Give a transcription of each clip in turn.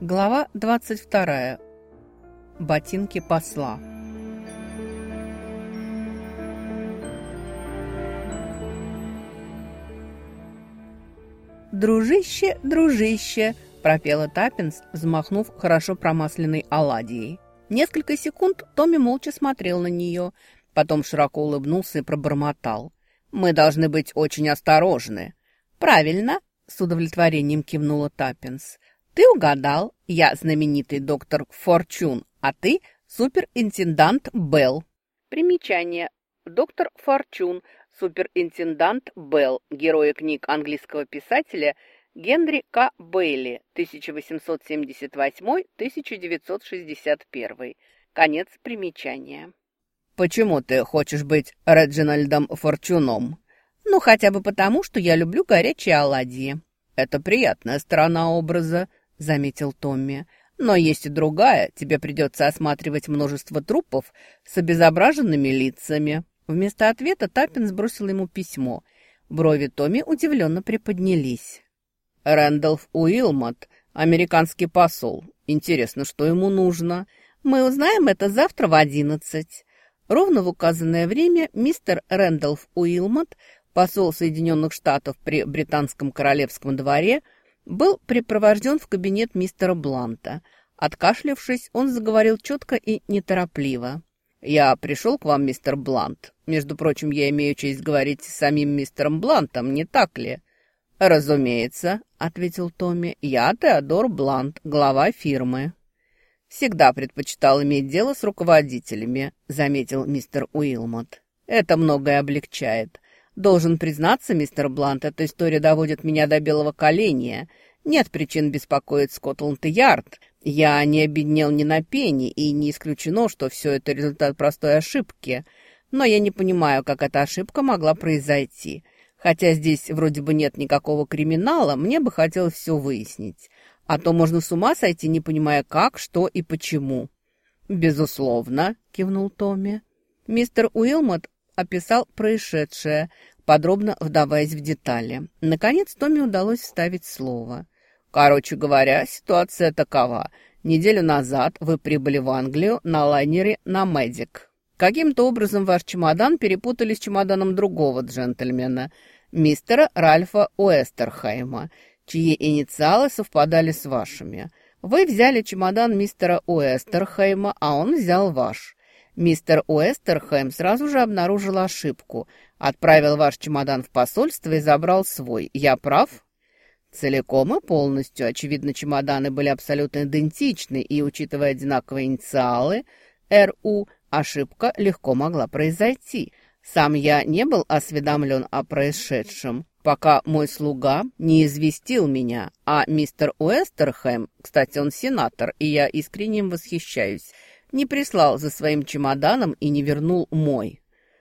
Глава 22. Ботинки посла. «Дружище, дружище!» – пропела Таппинс, взмахнув хорошо промасленной оладьей. Несколько секунд Томми молча смотрел на нее, потом широко улыбнулся и пробормотал. «Мы должны быть очень осторожны». «Правильно!» – с удовлетворением кивнула Таппинс – ты угадал. Я знаменитый доктор Форчун, а ты суперинтендант Белл. Примечание. Доктор Форчун, суперинтендант Белл, герой книг английского писателя Генри К. Бейли, 1878-1961. Конец примечания. «Почему ты хочешь быть Реджинальдом Форчуном?» «Ну, хотя бы потому, что я люблю горячие оладьи». «Это приятная сторона образа», — заметил Томми. «Но есть и другая. Тебе придется осматривать множество трупов с обезображенными лицами». Вместо ответа Таппин сбросил ему письмо. Брови Томми удивленно приподнялись. «Рэндалф Уилмот, американский посол. Интересно, что ему нужно? Мы узнаем это завтра в одиннадцать». Ровно в указанное время мистер Рэндалф Уилмот, посол Соединенных Штатов при британском королевском дворе, был припровожден в кабинет мистера Бланта. Откашлявшись, он заговорил четко и неторопливо. «Я пришел к вам, мистер Блант. Между прочим, я имею честь говорить с самим мистером Блантом, не так ли?» «Разумеется», — ответил Томми. «Я Теодор Блант, глава фирмы». «Всегда предпочитал иметь дело с руководителями», — заметил мистер Уилмот. «Это многое облегчает. Должен признаться, мистер Блант, эта история доводит меня до белого коленя. Нет причин беспокоить Скотланд-Ярд. Я не обеднел ни на пени, и не исключено, что все это результат простой ошибки. Но я не понимаю, как эта ошибка могла произойти. Хотя здесь вроде бы нет никакого криминала, мне бы хотелось все выяснить. А то можно с ума сойти, не понимая как, что и почему. «Безусловно», — кивнул Томми. Мистер Уилмот описал происшедшее, подробно вдаваясь в детали. Наконец Томми удалось вставить слово. «Короче говоря, ситуация такова. Неделю назад вы прибыли в Англию на лайнере на Медик. Каким-то образом ваш чемодан перепутали с чемоданом другого джентльмена, мистера Ральфа Уэстерхайма, чьи инициалы совпадали с вашими. Вы взяли чемодан мистера Уэстерхайма, а он взял ваш». Мистер Уэстерхэм сразу же обнаружил ошибку. Отправил ваш чемодан в посольство и забрал свой. Я прав? Целиком и полностью. Очевидно, чемоданы были абсолютно идентичны, и, учитывая одинаковые инициалы, РУ, ошибка легко могла произойти. Сам я не был осведомлен о происшедшем, пока мой слуга не известил меня, а мистер Уэстерхэм, кстати, он сенатор, и я искренне восхищаюсь, не прислал за своим чемоданом и не вернул мой.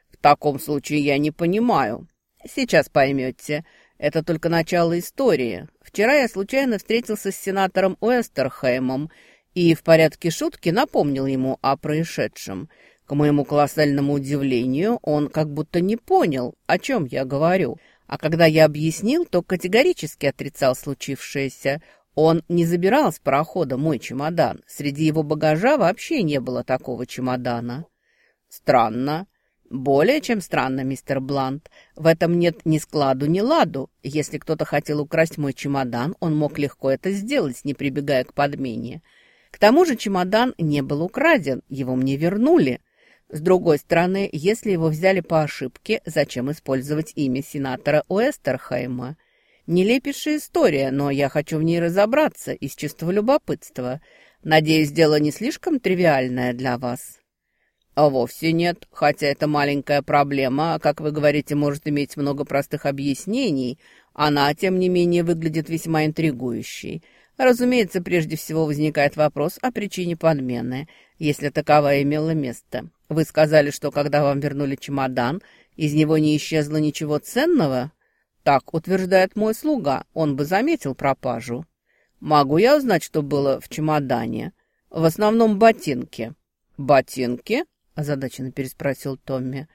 В таком случае я не понимаю. Сейчас поймете. Это только начало истории. Вчера я случайно встретился с сенатором Уэстерхаймом и в порядке шутки напомнил ему о происшедшем. К моему колоссальному удивлению, он как будто не понял, о чем я говорю. А когда я объяснил, то категорически отрицал случившееся. Он не забирал с парохода мой чемодан. Среди его багажа вообще не было такого чемодана. Странно. Более чем странно, мистер Блант. В этом нет ни складу, ни ладу. Если кто-то хотел украсть мой чемодан, он мог легко это сделать, не прибегая к подмене. К тому же чемодан не был украден, его мне вернули. С другой стороны, если его взяли по ошибке, зачем использовать имя сенатора Уэстерхайма? Нелепейшая история, но я хочу в ней разобраться из чистого любопытства. Надеюсь, дело не слишком тривиальное для вас». А вовсе нет, хотя эта маленькая проблема, как вы говорите, может иметь много простых объяснений, она, тем не менее, выглядит весьма интригующей. Разумеется, прежде всего возникает вопрос о причине подмены, если таковая имела место. Вы сказали, что когда вам вернули чемодан, из него не исчезло ничего ценного? Так утверждает мой слуга, он бы заметил пропажу. Могу я узнать, что было в чемодане? В основном ботинки. Ботинки? Озадаченно переспросил Томми.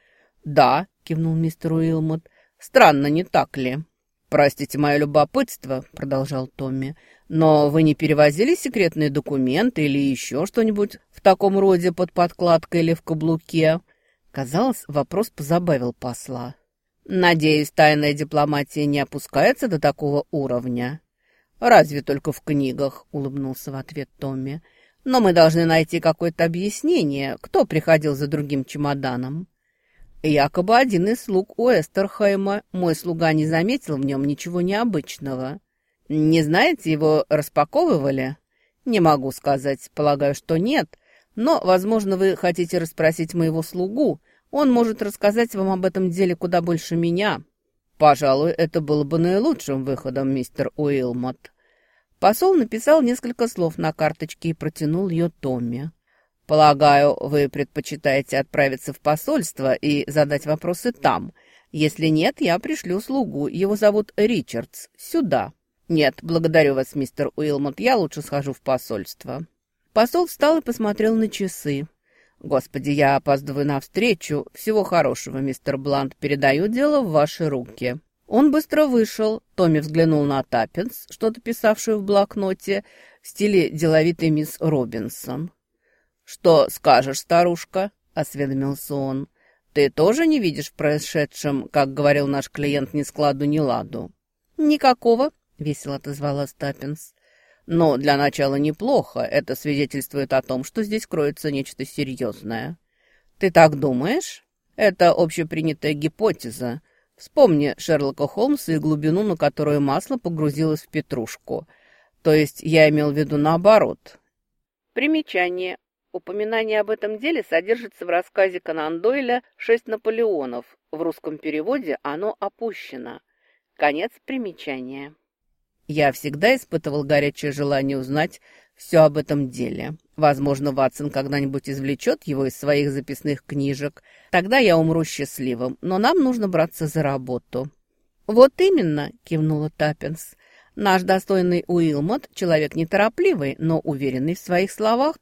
Да, кивнул мистер Уилмот. Странно, не так ли? «Простите мое любопытство», — продолжал Томми, «но вы не перевозили секретные документы или еще что-нибудь в таком роде под подкладкой или в каблуке?» Казалось, вопрос позабавил посла. «Надеюсь, тайная дипломатия не опускается до такого уровня?» «Разве только в книгах», — улыбнулся в ответ Томми. «Но мы должны найти какое-то объяснение, кто приходил за другим чемоданом». Якобы один из слуг у Эстерхайма. Мой слуга не заметил в нем ничего необычного. Не знаете, его распаковывали? Не могу сказать. Полагаю, что нет. Но, возможно, вы хотите расспросить моего слугу. Он может рассказать вам об этом деле куда больше меня. Пожалуй, это было бы наилучшим выходом, мистер Уилмот. Посол написал несколько слов на карточке и протянул ее Томми. Полагаю, вы предпочитаете отправиться в посольство и задать вопросы там. Если нет, я пришлю слугу. Его зовут Ричардс. Сюда. Нет, благодарю вас, мистер Уилмот. Я лучше схожу в посольство. Посол встал и посмотрел на часы. «Господи, я опаздываю на встречу. Всего хорошего, мистер Блант. Передаю дело в ваши руки». Он быстро вышел. Томми взглянул на Таппинс, что-то писавшую в блокноте, в стиле деловитой мисс Робинсон. «Что скажешь, старушка?» — осведомился он. «Ты тоже не видишь в происшедшем, как говорил наш клиент, ни складу, ни ладу?» «Никакого», — весело отозвала Стаппинс. «Но для начала неплохо. Это свидетельствует о том, что здесь кроется нечто серьезное». «Ты так думаешь?» «Это общепринятая гипотеза. Вспомни Шерлока Холмса и глубину, на которую масло погрузилось в петрушку. То есть я имел в виду наоборот». Примечание. Упоминание об этом деле содержится в рассказе Конан Дойля «Шесть Наполеонов». В русском переводе оно опущено. Конец примечания. Я всегда испытывал горячее желание узнать все об этом деле. Возможно, Ватсон когда-нибудь извлечет его из своих записных книжек. Тогда я умру счастливым, но нам нужно браться за работу. «Вот именно», — кивнула Таппинс. «Наш достойный Уилмот — человек неторопливый, но уверенный в своих словах.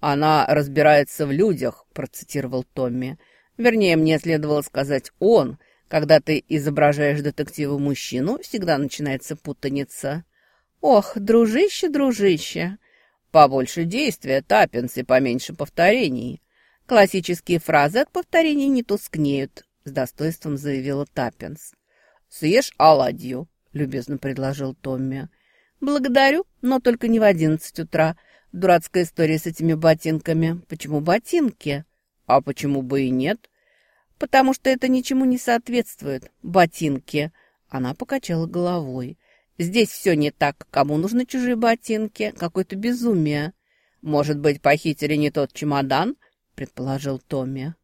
«Она разбирается в людях», — процитировал Томми. «Вернее, мне следовало сказать «он». Когда ты изображаешь детектива-мужчину, всегда начинается путаница». «Ох, дружище, дружище!» «Побольше действия, Таппинс, и поменьше повторений». «Классические фразы от повторений не тускнеют», — с достоинством заявила Таппинс. «Съешь оладью», — любезно предложил Томми. «Благодарю, но только не в одиннадцать утра. Дурацкая история с этими ботинками. Почему ботинки? А почему бы и нет? Потому что это ничему не соответствует. Ботинки. Она покачала головой. Здесь все не так. Кому нужны чужие ботинки? Какое-то безумие. Может быть, похитили не тот чемодан? Предположил Томми.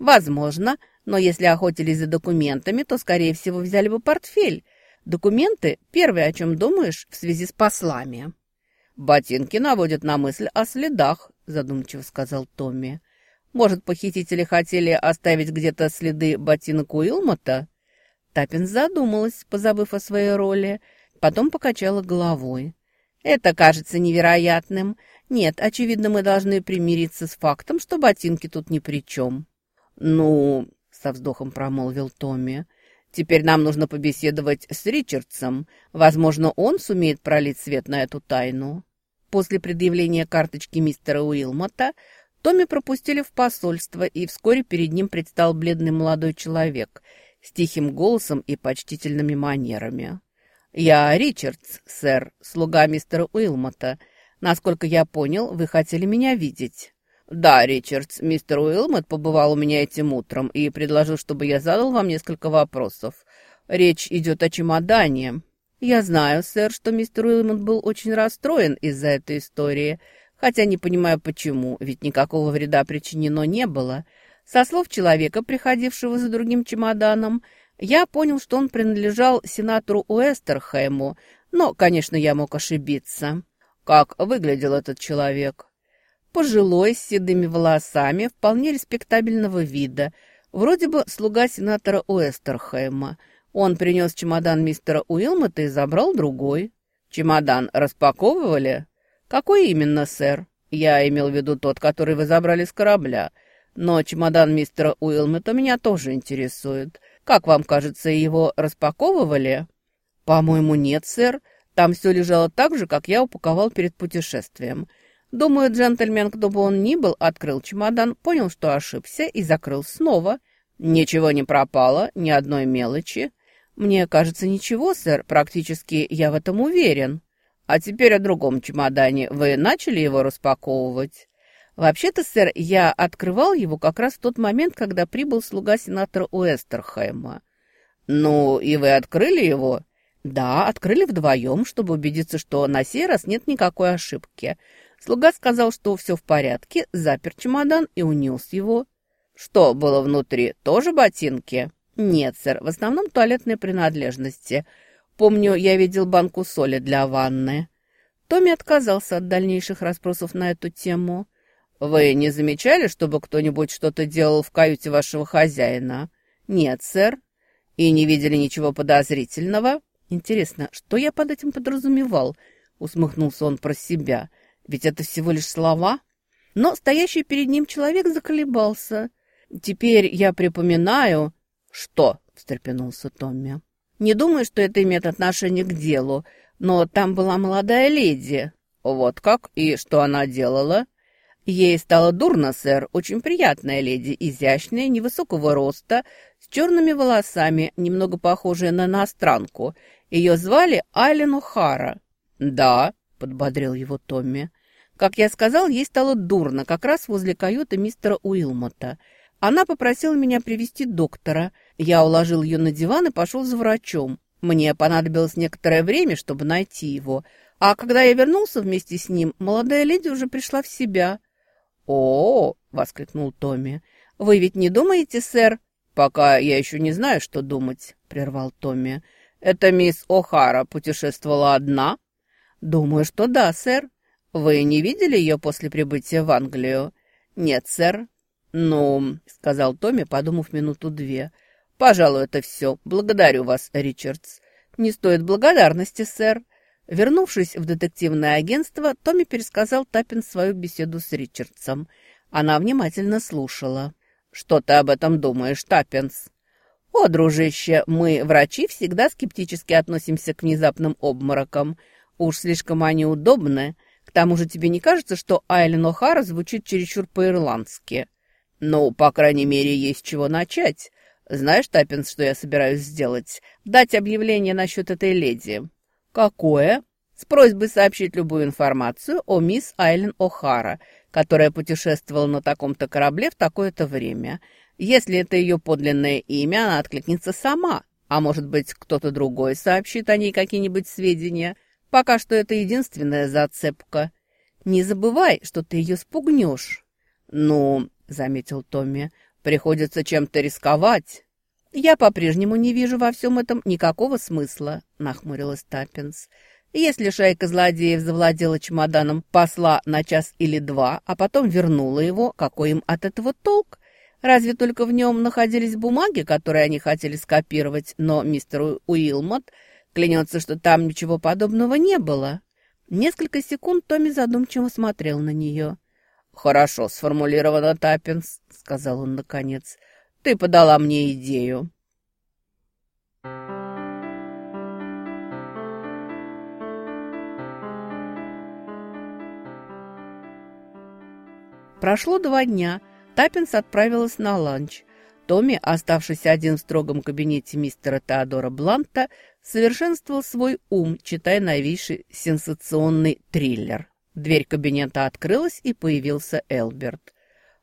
Возможно, но если охотились за документами, то, скорее всего, взяли бы портфель. Документы – первое, о чем думаешь в связи с послами. «Ботинки наводят на мысль о следах», — задумчиво сказал Томми. «Может, похитители хотели оставить где-то следы ботинок Уилмота?» Таппин задумалась, позабыв о своей роли, потом покачала головой. «Это кажется невероятным. Нет, очевидно, мы должны примириться с фактом, что ботинки тут ни при чем». «Ну...» — со вздохом промолвил Томми. «Теперь нам нужно побеседовать с Ричардсом. Возможно, он сумеет пролить свет на эту тайну». После предъявления карточки мистера Уилмота Томми пропустили в посольство, и вскоре перед ним предстал бледный молодой человек с тихим голосом и почтительными манерами. «Я Ричардс, сэр, слуга мистера Уилмота. Насколько я понял, вы хотели меня видеть». «Да, Ричардс, мистер Уилмот побывал у меня этим утром и предложил, чтобы я задал вам несколько вопросов. Речь идет о чемодане». «Я знаю, сэр, что мистер Уилмонт был очень расстроен из-за этой истории, хотя не понимаю почему, ведь никакого вреда причинено не было. Со слов человека, приходившего за другим чемоданом, я понял, что он принадлежал сенатору Уэстерхэму, но, конечно, я мог ошибиться. Как выглядел этот человек? Пожилой, с седыми волосами, вполне респектабельного вида, вроде бы слуга сенатора Уэстерхэма – он принес чемодан мистера Уилмота и забрал другой. Чемодан распаковывали? Какой именно, сэр? Я имел в виду тот, который вы забрали с корабля. Но чемодан мистера Уилмота меня тоже интересует. Как вам кажется, его распаковывали? «По-моему, нет, сэр. Там все лежало так же, как я упаковал перед путешествием. Думаю, джентльмен, кто бы он ни был, открыл чемодан, понял, что ошибся и закрыл снова. Ничего не пропало, ни одной мелочи. Мне кажется, ничего, сэр, практически я в этом уверен. А теперь о другом чемодане. Вы начали его распаковывать?» Вообще-то, сэр, я открывал его как раз в тот момент, когда прибыл слуга сенатора Уэстерхайма. Ну, и вы открыли его? Да, открыли вдвоем, чтобы убедиться, что на сей раз нет никакой ошибки. Слуга сказал, что все в порядке, запер чемодан и унес его. Что было внутри? Тоже ботинки? Нет, сэр, в основном туалетные принадлежности. Помню, я видел банку соли для ванны. Томми отказался от дальнейших расспросов на эту тему. «Вы не замечали, чтобы кто-нибудь что-то делал в каюте вашего хозяина?» «Нет, сэр». «И не видели ничего подозрительного?» «Интересно, что я под этим подразумевал?» Усмехнулся он про себя. «Ведь это всего лишь слова». Но стоящий перед ним человек заколебался. «Теперь я припоминаю...» «Что?» — встрепенулся Томми. «Не думаю, что это имеет отношение к делу, но там была молодая леди». «Вот как? И что она делала?» Ей стало дурно, сэр, очень приятная леди, изящная, невысокого роста, с черными волосами, немного похожая на иностранку. Ее звали Айлен О'Хара. «Да», — подбодрил его Томми. «Как я сказал, ей стало дурно, как раз возле каюты мистера Уилмота. Она попросила меня привести доктора. Я уложил ее на диван и пошел за врачом. Мне понадобилось некоторое время, чтобы найти его. А когда я вернулся вместе с ним, молодая леди уже пришла в себя». «О!», -о воскликнул Томми. «Вы ведь не думаете, сэр?» «Пока я еще не знаю, что думать», — прервал Томми. «Это мисс О'Хара путешествовала одна?» «Думаю, что да, сэр. Вы не видели ее после прибытия в Англию?» «Нет, сэр». «Ну», — сказал Томми, подумав минуту-две. «Пожалуй, это все. Благодарю вас, Ричардс». «Не стоит благодарности, сэр. Вернувшись в детективное агентство, Томми пересказал Таппин свою беседу с Ричардсом. Она внимательно слушала. «Что ты об этом думаешь, Таппинс?» «О, дружище, мы, врачи, всегда скептически относимся к внезапным обморокам. Уж слишком они удобны. К тому же тебе не кажется, что Айлен О'Хара звучит чересчур по-ирландски?» «Ну, по крайней мере, есть чего начать. Знаешь, Таппинс, что я собираюсь сделать? Дать объявление насчет этой леди». «Какое?» «С просьбой сообщить любую информацию о мисс Айлен О'Хара, которая путешествовала на таком-то корабле в такое-то время. Если это ее подлинное имя, она откликнется сама, а может быть, кто-то другой сообщит о ней какие-нибудь сведения. Пока что это единственная зацепка. Не забывай, что ты ее спугнешь». «Ну», — заметил Томми, — «приходится чем-то рисковать». «Я по-прежнему не вижу во всем этом никакого смысла», — нахмурилась Таппинс. «Если шайка злодеев завладела чемоданом посла на час или два, а потом вернула его, какой им от этого толк? Разве только в нем находились бумаги, которые они хотели скопировать, но мистер Уилмот клянется, что там ничего подобного не было?» Несколько секунд Томми задумчиво смотрел на нее. «Хорошо сформулировано, Таппинс», — сказал он наконец. Ты подала мне идею. Прошло два дня. Таппинс отправилась на ланч. Томми, оставшийся один в строгом кабинете мистера Теодора Бланта, совершенствовал свой ум, читая новейший сенсационный триллер. Дверь кабинета открылась, и появился Элберт.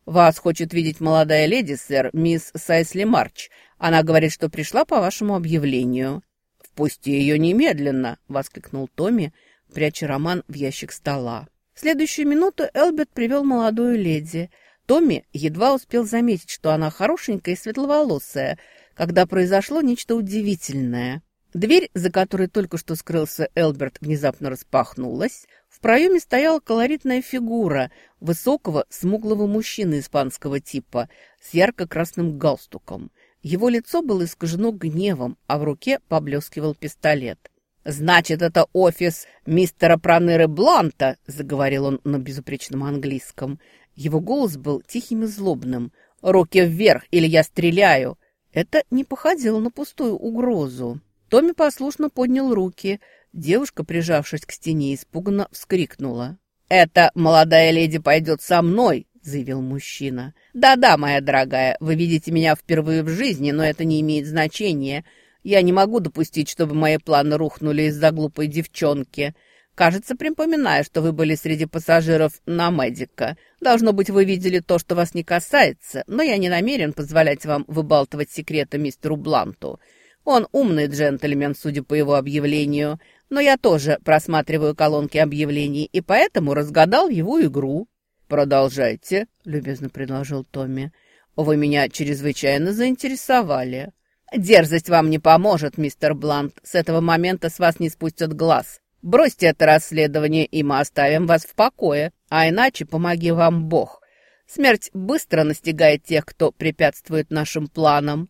«Вас хочет видеть молодая леди, сэр, мисс Сайсли Марч. Она говорит, что пришла по вашему объявлению». «Впусти ее немедленно!» — воскликнул Томми, пряча роман в ящик стола. В следующую минуту Элберт привел молодую леди. Томми едва успел заметить, что она хорошенькая и светловолосая, когда произошло нечто удивительное. Дверь, за которой только что скрылся Элберт, внезапно распахнулась. В проеме стояла колоритная фигура высокого, смуглого мужчины испанского типа с ярко-красным галстуком. Его лицо было искажено гневом, а в руке поблескивал пистолет. «Значит, это офис мистера Пронеры Бланта», — заговорил он на безупречном английском. Его голос был тихим и злобным. «Руки вверх, или я стреляю!» Это не походило на пустую угрозу. Томми послушно поднял руки. Девушка, прижавшись к стене, испуганно вскрикнула. «Эта молодая леди пойдет со мной!» — заявил мужчина. «Да-да, моя дорогая, вы видите меня впервые в жизни, но это не имеет значения. Я не могу допустить, чтобы мои планы рухнули из-за глупой девчонки. Кажется, припоминаю, что вы были среди пассажиров на Медика. Должно быть, вы видели то, что вас не касается, но я не намерен позволять вам выбалтывать секреты мистеру Бланту. Он умный джентльмен, судя по его объявлению, но я тоже просматриваю колонки объявлений и поэтому разгадал его игру». «Продолжайте», — любезно предложил Томми. «Вы меня чрезвычайно заинтересовали». «Дерзость вам не поможет, мистер Блант. С этого момента с вас не спустят глаз. Бросьте это расследование, и мы оставим вас в покое, а иначе помоги вам Бог. Смерть быстро настигает тех, кто препятствует нашим планам».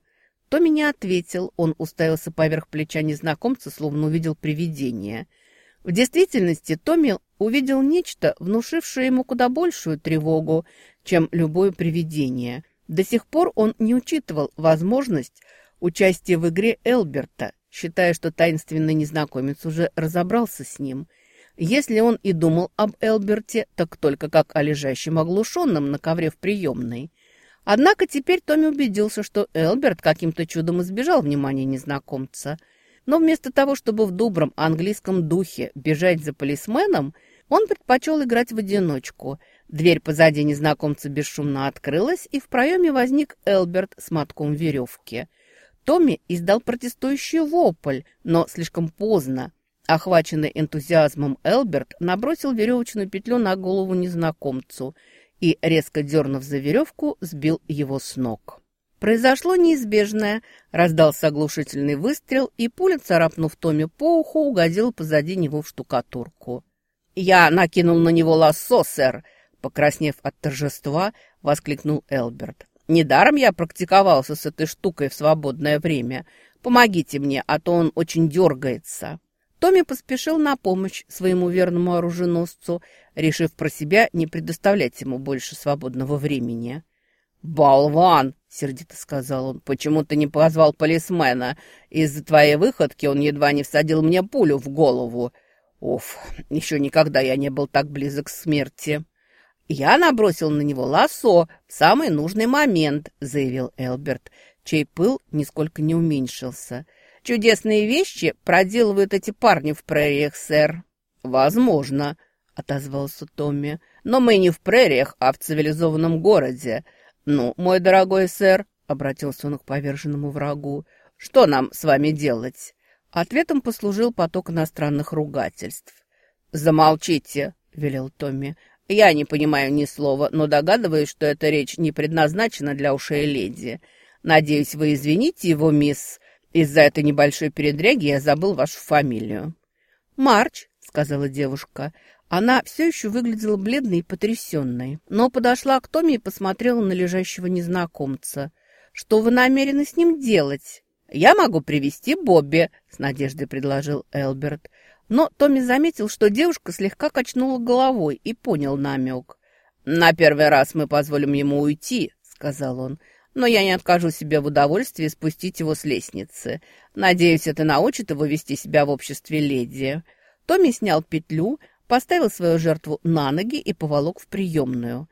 Томми не ответил, он уставился поверх плеча незнакомца, словно увидел привидение. В действительности Томми увидел нечто, внушившее ему куда большую тревогу, чем любое привидение. До сих пор он не учитывал возможность участия в игре Элберта, считая, что таинственный незнакомец уже разобрался с ним. Если он и думал об Элберте, так только как о лежащем оглушенном на ковре в приемной. Однако теперь Томми убедился, что Элберт каким-то чудом избежал внимания незнакомца. Но вместо того, чтобы в добром английском духе бежать за полисменом, он предпочел играть в одиночку. Дверь позади незнакомца бесшумно открылась, и в проеме возник Элберт с мотком веревки – Томми издал протестующий вопль, но слишком поздно. Охваченный энтузиазмом Элберт набросил веревочную петлю на голову незнакомцу и, резко дернув за веревку, сбил его с ног. Произошло неизбежное. Раздался оглушительный выстрел, и пуля, царапнув Томми по уху, угодила позади него в штукатурку. «Я накинул на него лассо, сэр!» Покраснев от торжества, воскликнул Элберт. Недаром я практиковался с этой штукой в свободное время. Помогите мне, а то он очень дергается». Томми поспешил на помощь своему верному оруженосцу, решив про себя не предоставлять ему больше свободного времени. «Болван!» — сердито сказал он. «Почему ты не позвал полисмена? Из-за твоей выходки он едва не всадил мне пулю в голову. Уф, еще никогда я не был так близок к смерти». «Я набросил на него лассо в самый нужный момент», — заявил Элберт, чей пыл нисколько не уменьшился. «Чудесные вещи проделывают эти парни в прериях, сэр». «Возможно», — отозвался Томми. «Но мы не в прериях, а в цивилизованном городе. Ну, мой дорогой сэр», — обратился он к поверженному врагу, — «что нам с вами делать?» Ответом послужил поток иностранных ругательств. «Замолчите», — велел Томми. Я не понимаю ни слова, но догадываюсь, что эта речь не предназначена для ушей леди. Надеюсь, вы извините его, мисс. Из-за этой небольшой передряги я забыл вашу фамилию». «Марч», — сказала девушка. Она все еще выглядела бледной и потрясенной, но подошла к Томе и посмотрела на лежащего незнакомца. «Что вы намерены с ним делать?» «Я могу привести Бобби», — с надеждой предложил Элберт. Но Томми заметил, что девушка слегка качнула головой и понял намек. «На первый раз мы позволим ему уйти», — сказал он. «Но я не откажу себе в удовольствии спустить его с лестницы. Надеюсь, это научит его вести себя в обществе леди». Томми снял петлю, поставил свою жертву на ноги и поволок в приемную.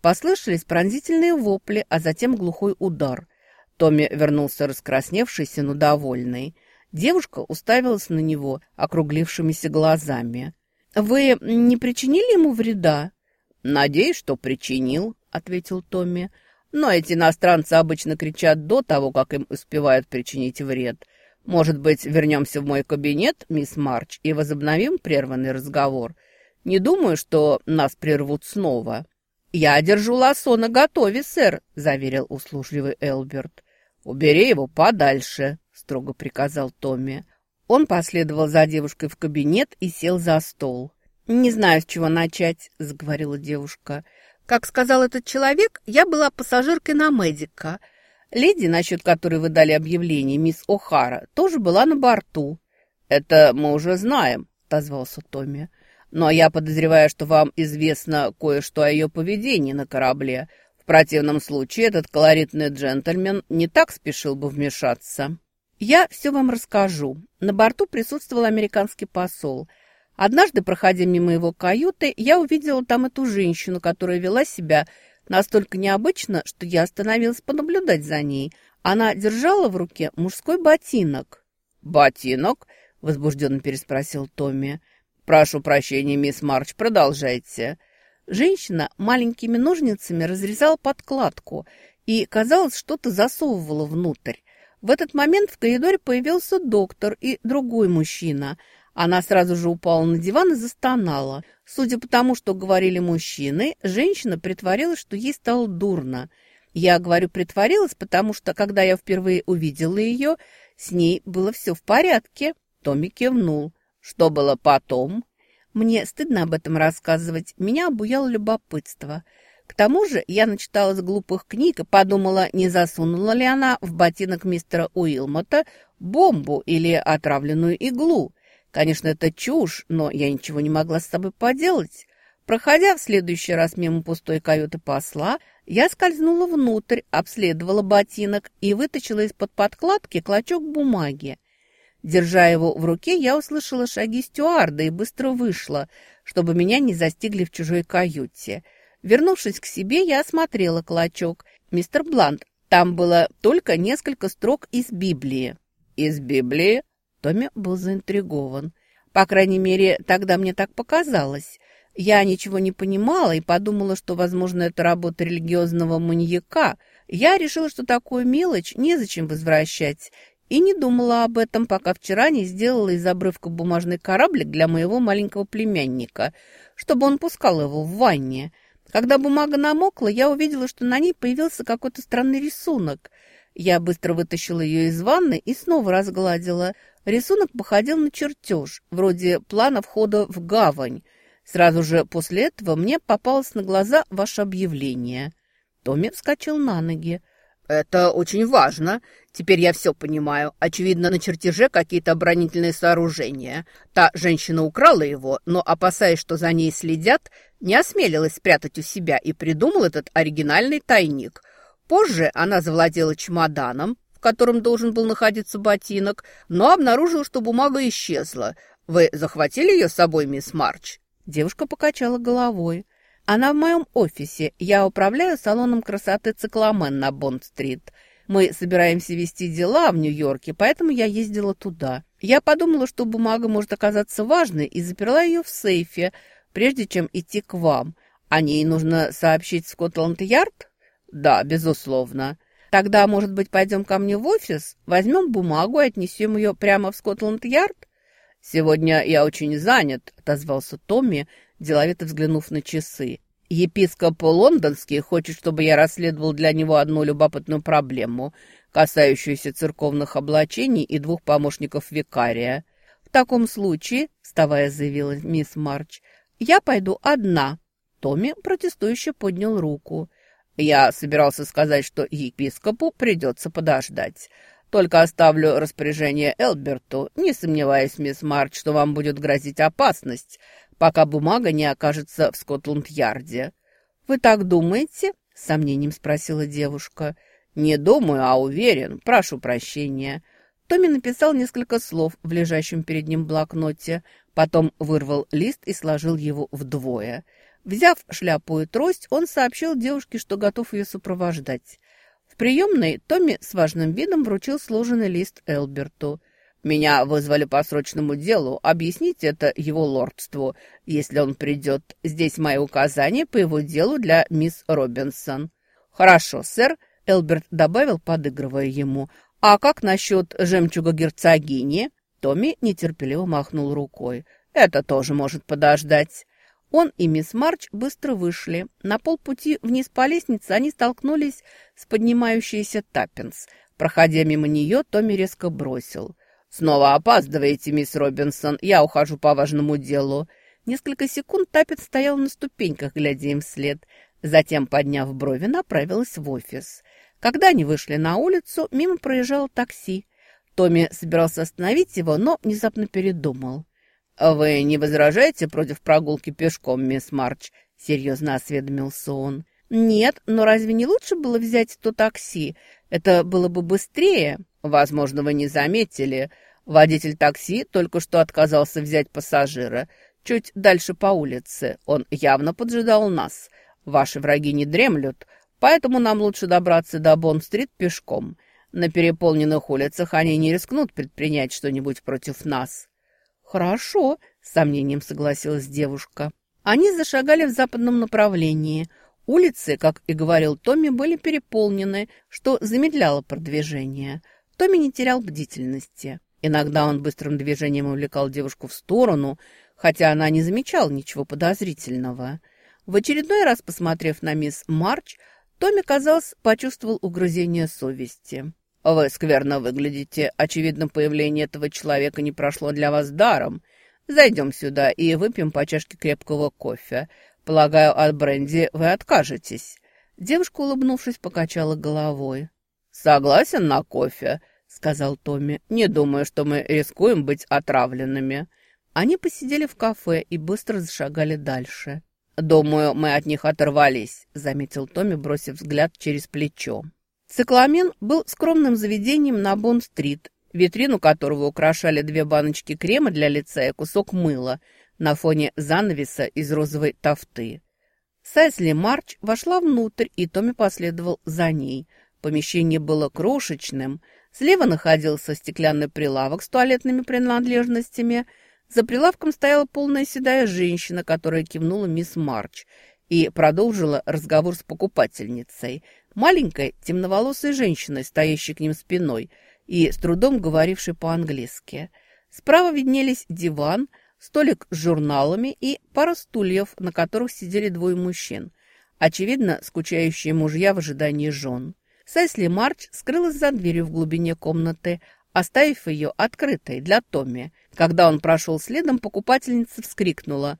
Послышались пронзительные вопли, а затем глухой удар. Томми вернулся раскрасневшийся, но довольный. Девушка уставилась на него округлившимися глазами. «Вы не причинили ему вреда?» «Надеюсь, что причинил», — ответил Томми. «Но эти иностранцы обычно кричат до того, как им успевают причинить вред. Может быть, вернемся в мой кабинет, мисс Марч, и возобновим прерванный разговор? Не думаю, что нас прервут снова». «Я держу лассо на готове, сэр», — заверил услужливый Элберт. «Убери его подальше», строго приказал Томми. Он последовал за девушкой в кабинет и сел за стол. «Не знаю, с чего начать», — заговорила девушка. «Как сказал этот человек, я была пассажиркой на Медика. Леди, насчет которой вы дали объявление, мисс О'Хара, тоже была на борту». «Это мы уже знаем», — отозвался Томми. «Но я подозреваю, что вам известно кое-что о ее поведении на корабле. В противном случае этот колоритный джентльмен не так спешил бы вмешаться». Я все вам расскажу. На борту присутствовал американский посол. Однажды, проходя мимо его каюты, я увидела там эту женщину, которая вела себя настолько необычно, что я остановилась понаблюдать за ней. Она держала в руке мужской ботинок. «Ботинок?» — возбужденно переспросил Томми. «Прошу прощения, мисс Марч, продолжайте». Женщина маленькими ножницами разрезала подкладку и, казалось, что-то засовывала внутрь. В этот момент в коридоре появился доктор и другой мужчина. Она сразу же упала на диван и застонала. Судя по тому, что говорили мужчины, женщина притворилась, что ей стало дурно. Я говорю «притворилась», потому что, когда я впервые увидела ее, с ней было все в порядке. Томми кивнул. Что было потом? Мне стыдно об этом рассказывать. Меня обуяло любопытство. К тому же я начиталась глупых книг и подумала, не засунула ли она в ботинок мистера Уилмота бомбу или отравленную иглу. Конечно, это чушь, но я ничего не могла с собой поделать. Проходя в следующий раз мимо пустой каюты посла, я скользнула внутрь, обследовала ботинок и вытащила из-под подкладки клочок бумаги. Держа его в руке, я услышала шаги стюарда и быстро вышла, чтобы меня не застигли в чужой каюте – Вернувшись к себе, я осмотрела клочок. «Мистер Блант, там было только несколько строк из Библии». «Из Библии?» Томми был заинтригован. По крайней мере, тогда мне так показалось. Я ничего не понимала и подумала, что, возможно, это работа религиозного маньяка. Я решила, что такую мелочь незачем возвращать, и не думала об этом, пока вчера не сделала из обрывка бумажный кораблик для моего маленького племянника, чтобы он пускал его в ванне. Когда бумага намокла, я увидела, что на ней появился какой-то странный рисунок. Я быстро вытащила ее из ванны и снова разгладила. Рисунок походил на чертеж, вроде плана входа в гавань. Сразу же после этого мне попалось на глаза ваше объявление. Томми вскочил на ноги. «Это очень важно. Теперь я все понимаю. Очевидно, на чертеже какие-то оборонительные сооружения. Та женщина украла его, но, опасаясь, что за ней следят, не осмелилась спрятать у себя и придумал этот оригинальный тайник. Позже она завладела чемоданом, в котором должен был находиться ботинок, но обнаружила, что бумага исчезла. Вы захватили ее с собой, мисс Марч?» Девушка покачала головой. Она в моем офисе. Я управляю салоном красоты «Цикламен» на Бонд-стрит. Мы собираемся вести дела в Нью-Йорке, поэтому я ездила туда. Я подумала, что бумага может оказаться важной, и заперла ее в сейфе, прежде чем идти к вам. О ней нужно сообщить в Скотланд-Ярд? Да, безусловно. Тогда, может быть, пойдем ко мне в офис, возьмем бумагу и отнесем ее прямо в Скотланд-Ярд? Сегодня я очень занят, отозвался Томми, деловито взглянув на часы. Епископ Лондонский хочет, чтобы я расследовал для него одну любопытную проблему, касающуюся церковных облачений и двух помощников викария. В таком случае, вставая, заявила мисс Марч, я пойду одна. Томми протестующе поднял руку. Я собирался сказать, что епископу придется подождать. Только оставлю распоряжение Элберту, не сомневаясь, мисс Марч, что вам будет грозить опасность, пока бумага не окажется в Скотланд-Ярде. «Вы так думаете?» — с сомнением спросила девушка. «Не думаю, а уверен. Прошу прощения». Томми написал несколько слов в лежащем перед ним блокноте, потом вырвал лист и сложил его вдвое. Взяв шляпу и трость, он сообщил девушке, что готов ее сопровождать. В приемной Томми с важным видом вручил сложенный лист Элберту – меня вызвали по срочному делу. Объяснить это его лордству, если он придет. Здесь мои указания по его делу для мисс Робинсон». «Хорошо, сэр», — Элберт добавил, подыгрывая ему. «А как насчет жемчуга герцогини?» Томми нетерпеливо махнул рукой. «Это тоже может подождать». Он и мисс Марч быстро вышли. На полпути вниз по лестнице они столкнулись с поднимающейся Таппинс. Проходя мимо нее, Томми резко бросил. «Снова опаздываете, мисс Робинсон. Я ухожу по важному делу». Несколько секунд Таппет стоял на ступеньках, глядя им вслед. Затем, подняв брови, направилась в офис. Когда они вышли на улицу, мимо проезжало такси. Томми собирался остановить его, но внезапно передумал. «Вы не возражаете против прогулки пешком, мисс Марч?» — серьезно осведомился он. «Нет, но разве не лучше было взять то такси? Это было бы быстрее?» Возможно, вы не заметили, водитель такси только что отказался взять пассажира. Чуть дальше по улице. Он явно поджидал нас. Ваши враги не дремлют, поэтому нам лучше добраться до Бонн-стрит пешком. На переполненных улицах они не рискнут предпринять что-нибудь против нас». «Хорошо», — с сомнением согласилась девушка. Они зашагали в западном направлении. Улицы, как и говорил Томми, были переполнены, что замедляло продвижение. Томми не терял бдительности. Иногда он быстрым движением увлекал девушку в сторону, хотя она не замечала ничего подозрительного. В очередной раз, посмотрев на мисс Марч, Томми, казалось, почувствовал угрызение совести. «Вы скверно выглядите. Очевидно, появление этого человека не прошло для вас даром. Зайдем сюда и выпьем по чашке крепкого кофе. Полагаю, от бренди вы откажетесь». Девушка, улыбнувшись, покачала головой. «Согласен на кофе», — сказал Томми. «Не думаю, что мы рискуем быть отравленными». Они посидели в кафе и быстро зашагали дальше. «Думаю, мы от них оторвались», — заметил Томми, бросив взгляд через плечо. Цикламен был скромным заведением на Бонн-стрит, витрину которого украшали две баночки крема для лица и кусок мыла на фоне занавеса из розовой тофты. Сайсли Марч вошла внутрь, и Томми последовал за ней. Помещение было крошечным. Слева находился стеклянный прилавок с туалетными принадлежностями. За прилавком стояла полная седая женщина, которая кивнула мисс Марч и продолжила разговор с покупательницей, маленькой темноволосой женщиной, стоящей к ним спиной – и с трудом говоривший по-английски. Справа виднелись диван, столик с журналами и пара стульев, на которых сидели двое мужчин. Очевидно, скучающие мужья в ожидании жен. Сайсли Марч скрылась за дверью в глубине комнаты, оставив ее открытой для Томми. Когда он прошел следом, покупательница вскрикнула.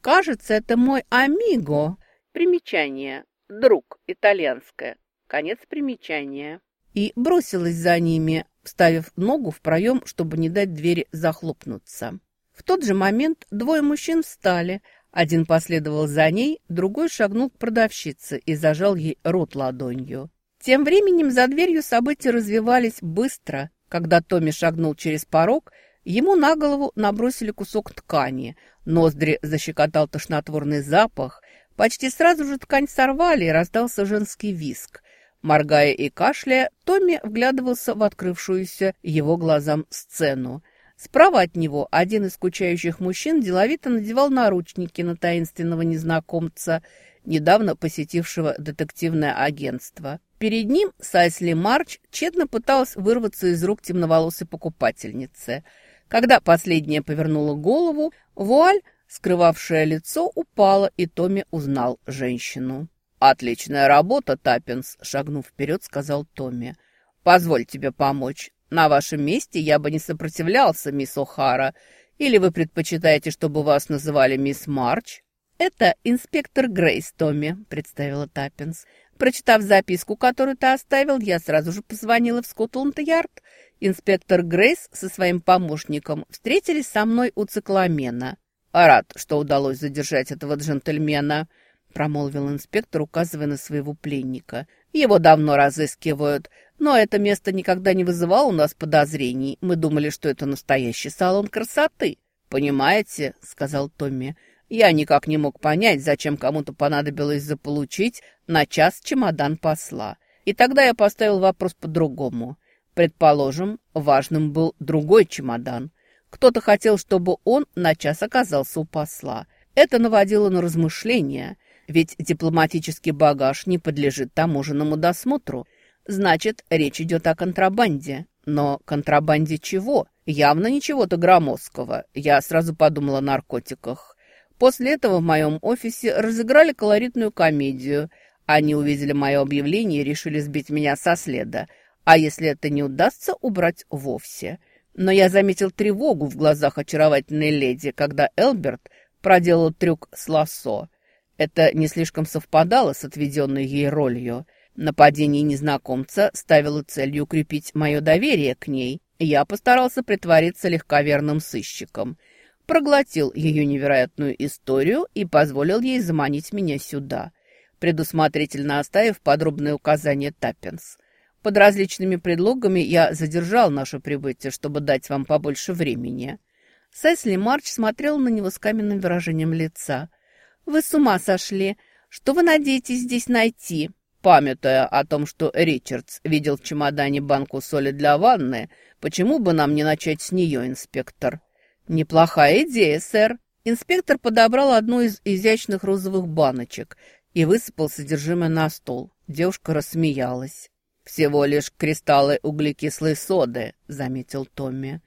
«Кажется, это мой амиго!» Примечание. Друг. Итальянское. Конец примечания и бросилась за ними, вставив ногу в проем, чтобы не дать двери захлопнуться. В тот же момент двое мужчин встали. Один последовал за ней, другой шагнул к продавщице и зажал ей рот ладонью. Тем временем за дверью события развивались быстро. Когда Томми шагнул через порог, ему на голову набросили кусок ткани. Ноздри защекотал тошнотворный запах. Почти сразу же ткань сорвали, и раздался женский виск. Моргая и кашляя, Томми вглядывался в открывшуюся его глазам сцену. Справа от него один из скучающих мужчин деловито надевал наручники на таинственного незнакомца, недавно посетившего детективное агентство. Перед ним Сайсли Марч тщетно пыталась вырваться из рук темноволосой покупательницы. Когда последняя повернула голову, вуаль, скрывавшая лицо, упала, и Томми узнал женщину. «Отличная работа, Таппинс», — шагнув вперед, сказал Томми. «Позволь тебе помочь. На вашем месте я бы не сопротивлялся, мисс О'Хара. Или вы предпочитаете, чтобы вас называли мисс Марч?» «Это инспектор Грейс, Томми», — представила Таппинс. «Прочитав записку, которую ты оставил, я сразу же позвонила в Скотланд-Ярд. Инспектор Грейс со своим помощником встретились со мной у цикламена. Рад, что удалось задержать этого джентльмена» промолвил инспектор, указывая на своего пленника. «Его давно разыскивают, но это место никогда не вызывало у нас подозрений. Мы думали, что это настоящий салон красоты». «Понимаете», — сказал Томми, — «я никак не мог понять, зачем кому-то понадобилось заполучить на час чемодан посла. И тогда я поставил вопрос по-другому. Предположим, важным был другой чемодан. Кто-то хотел, чтобы он на час оказался у посла». Это наводило на размышления, ведь дипломатический багаж не подлежит таможенному досмотру. Значит, речь идет о контрабанде. Но контрабанде чего? Явно ничего-то громоздкого. Я сразу подумала о наркотиках. После этого в моем офисе разыграли колоритную комедию. Они увидели мое объявление и решили сбить меня со следа. А если это не удастся, убрать вовсе. Но я заметил тревогу в глазах очаровательной леди, когда Элберт проделал трюк с лассо. Это не слишком совпадало с отведенной ей ролью. Нападение незнакомца ставило целью укрепить мое доверие к ней. Я постарался притвориться легковерным сыщиком. Проглотил ее невероятную историю и позволил ей заманить меня сюда, предусмотрительно оставив подробные указания Таппинс. Под различными предлогами я задержал наше прибытие, чтобы дать вам побольше времени». Сесли Марч смотрел на него с каменным выражением лица. «Вы с ума сошли! Что вы надеетесь здесь найти?» Памятуя о том, что Ричардс видел в чемодане банку соли для ванны, почему бы нам не начать с нее, инспектор? Неплохая идея, сэр. Инспектор подобрал одну из изящных розовых баночек и высыпал содержимое на стол. Девушка рассмеялась. «Всего лишь кристаллы углекислой соды», — заметил Томми.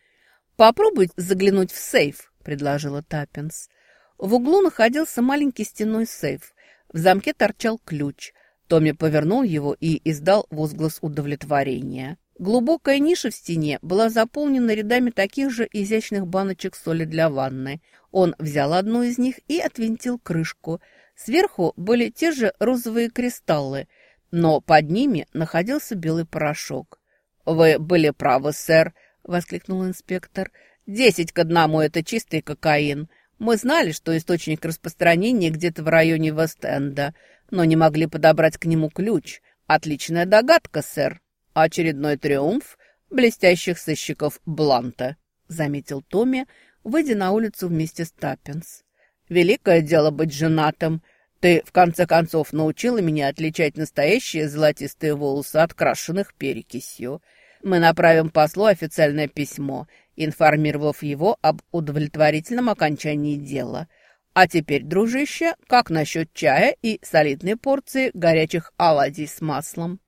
«Попробуй заглянуть в сейф», — предложила Таппинс. В углу находился маленький стеной сейф. В замке торчал ключ. Томми повернул его и издал возглас удовлетворения. Глубокая ниша в стене была заполнена рядами таких же изящных баночек соли для ванны. Он взял одну из них и отвинтил крышку. Сверху были те же розовые кристаллы, но под ними находился белый порошок. «Вы были правы, сэр», — воскликнул инспектор. «Десять к одному — это чистый кокаин. Мы знали, что источник распространения где-то в районе Вест-Энда, но не могли подобрать к нему ключ. Отличная догадка, сэр. Очередной триумф блестящих сыщиков Бланта», — заметил Томми, выйдя на улицу вместе с Таппинс. «Великое дело быть женатым. Ты, в конце концов, научила меня отличать настоящие золотистые волосы от крашенных перекисью. Мы направим послу официальное письмо, информировав его об удовлетворительном окончании дела. А теперь, дружище, как насчет чая и солидной порции горячих оладий с маслом?»